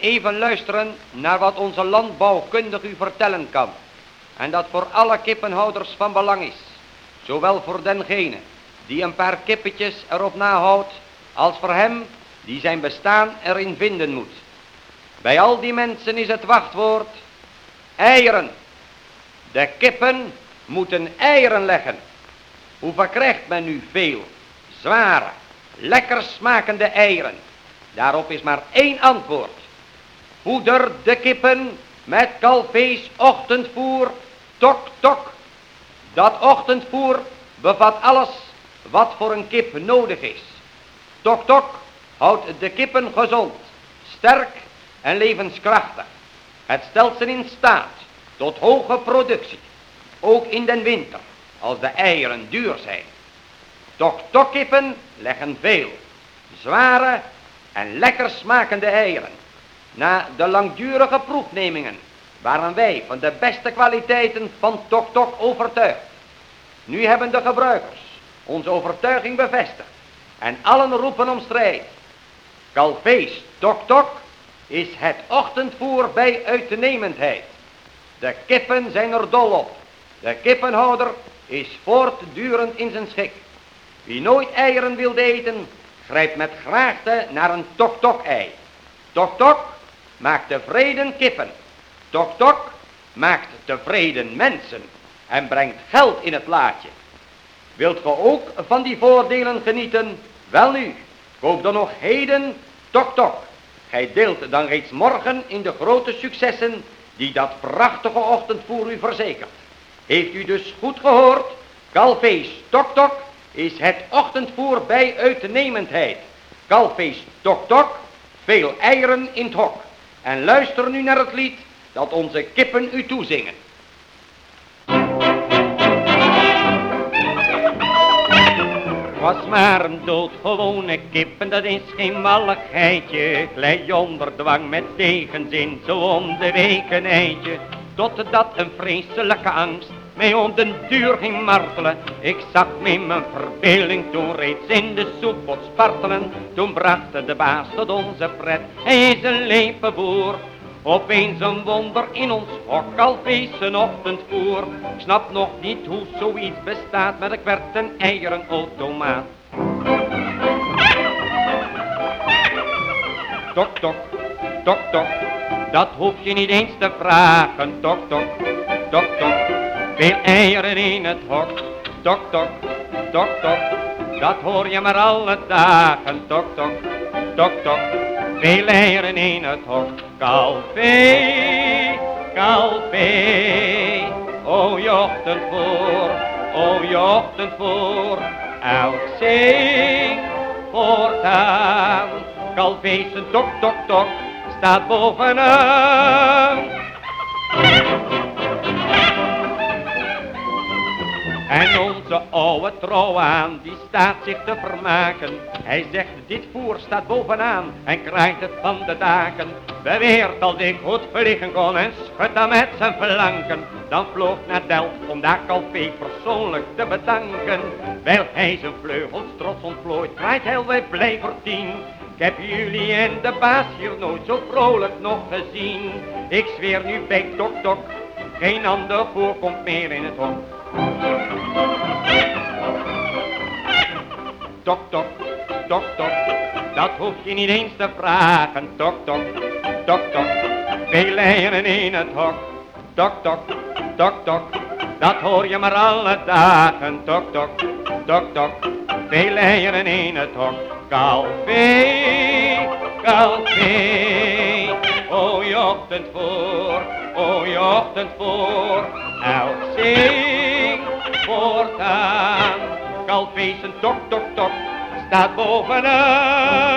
even luisteren naar wat onze landbouwkundig u vertellen kan. En dat voor alle kippenhouders van belang is. Zowel voor dengene die een paar kippetjes erop nahoudt, als voor hem die zijn bestaan erin vinden moet. Bij al die mensen is het wachtwoord eieren. De kippen moeten eieren leggen. Hoe verkrijgt men nu veel, zware, lekker smakende eieren? Daarop is maar één antwoord. Poeder de kippen met kalfees ochtendvoer, tok tok. Dat ochtendvoer bevat alles wat voor een kip nodig is. Tok tok houdt de kippen gezond, sterk en levenskrachtig. Het stelt ze in staat tot hoge productie, ook in den winter, als de eieren duur zijn. Tok tok kippen leggen veel, zware en lekker smakende eieren. Na de langdurige proefnemingen waren wij van de beste kwaliteiten van Tok Tok overtuigd. Nu hebben de gebruikers onze overtuiging bevestigd en allen roepen om strijd. Kalfees Tok Tok is het ochtendvoer bij uitnemendheid. De kippen zijn er dol op. De kippenhouder is voortdurend in zijn schik. Wie nooit eieren wil eten, grijpt met graagte naar een tok-tok-ei. Tok-tok maakt tevreden kippen. Tok-tok maakt tevreden mensen en brengt geld in het laadje. Wilt ge ook van die voordelen genieten? Wel nu, koop dan nog heden tok-tok. Gij deelt dan reeds morgen in de grote successen die dat prachtige ochtendvoer u verzekert. Heeft u dus goed gehoord? Kalfees tok-tok is het ochtendvoer bij uitnemendheid. Kalfees tok tok, veel eieren in het hok. En luister nu naar het lied dat onze kippen u toezingen. Was maar een doodgewone kippen, dat is geen malligheidje. Glij onder dwang met tegenzin, zo om de week. Totdat een vreselijke angst mij den duur ging martelen. Ik zag me mijn verbeelding toen reeds in de soep spartelen. Toen bracht de baas tot onze pret, hij is een lepenboer. Opeens een wonder in ons hok, al een ochtendvoer. Ik snap nog niet hoe zoiets bestaat, maar ik werd een eieren automaat. Tok, tok, tok, tok, dat hoef je niet eens te vragen. Tok, tok, tok, tok. Veel eieren in het hok, tok tok, tok tok, dat hoor je maar alle dagen, tok tok, tok tok. Veel eieren in het hok, kalfee, kalfee. O je ochtend voor, o je ochtend voor, elk zing voortaan. Kalfee zijn tok tok tok, staat bovenaan. En onze oude trouw aan, die staat zich te vermaken. Hij zegt, dit voer staat bovenaan en krijgt het van de daken. Beweert als ik goed vliegen kon en schudt dan met zijn flanken. Dan vloog naar Delft om daar Calvé persoonlijk te bedanken. Wel hij zijn vleugels trots ontplooit, krijgt heel wij blij tien. Ik heb jullie en de baas hier nooit zo vrolijk nog gezien. Ik zweer nu bij Tok Tok, geen ander voorkomt meer in het hok. Tok, tok, tok, dat hoef je niet eens te vragen. Tok, tok, tok, tok, veel eieren in het hok. Tok, tok, tok, tok, dat hoor je maar alle dagen. Tok, tok, tok, tok, veel eieren in het hok. Kalfee, kalfee, o je ochtend voor, o je ochtend voor, elk zing voortaan. Kalfees een tok, tok, tok, staat bovenaan.